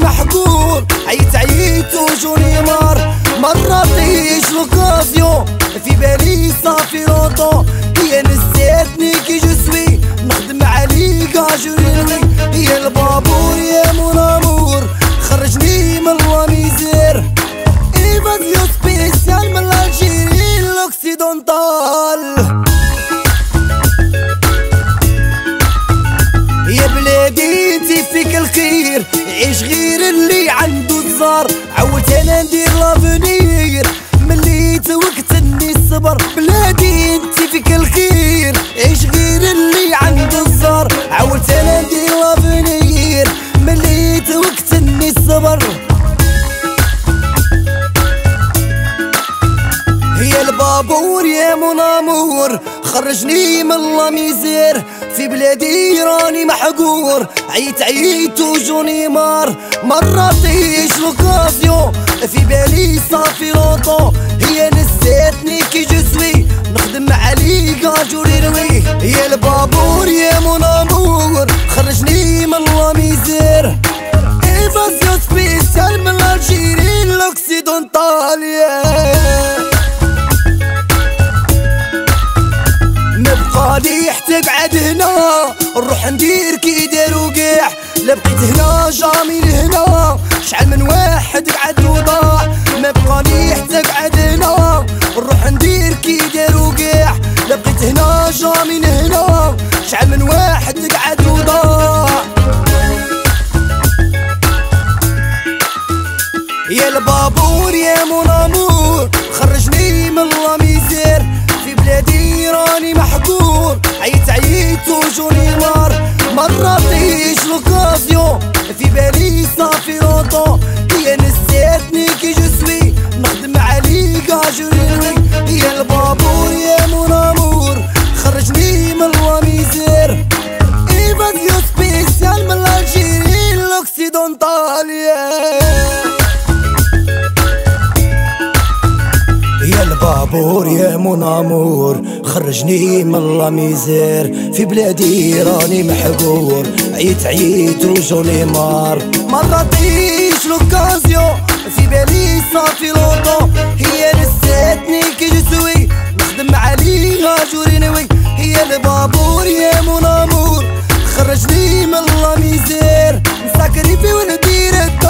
ماني محكوم عيت عيت وجوني مار مرة طيش لوكازيون في بالي صافي روطو هي نسيتني كي جو سوي نخدم عليك اجوري نوي هي البابور يا مون امور خرجني من لاميزير ايفاز يو سبيسيال من الجيري الأوكسيدونتال. يا بلادي انتي فيك الخير عيش غير اللي عنده الزار عودت أنا ندير لافونير ملي توقتني الصبر بلادي انتي فيك الخير. عيش غير اللي عنده الزار عودت أنا ندير لافونير ملي توقتني الصبر هي البابور يا منامور. خرجني من لا ميزير. في بلادي راني محقور. عيت عيت وجوني مار. مرة طيش لوكازيو في بالي صافي لوطو. هي نسيتني كي جسوي نخدم عليك جوري روي هي البابور يا منامور خرجني من لا ميزير. ايفازيو سبيسيال من الجيري الاوكسيدونتال هنا. نروح ندير كي دارو قيح لبقيت هنا جامي لهنا. شحال من واحد بعد وضاع نبقى ليح تبعد هنا. نروح ندير كي دارو قيح لبقيت هنا جامي لهنا. شحال من واحد قعد وضاع يا البابور يا مون خرجني من لا ميزير. في بلادي راني محقور. عيت عيت وجوني نار مرة طيش لوكازيو البابور يا منامور خرجني من لا ميزير. في بلادي راني محقور. عيت عيت وجوني مار. مرة طيش لوكازيو. في بالي صافي لوطو. هي نسيتني كي جسوي نخدم عليها جورينوي هي البابور يا منامور خرجني من لا ميزير. نسكري في وندير الدار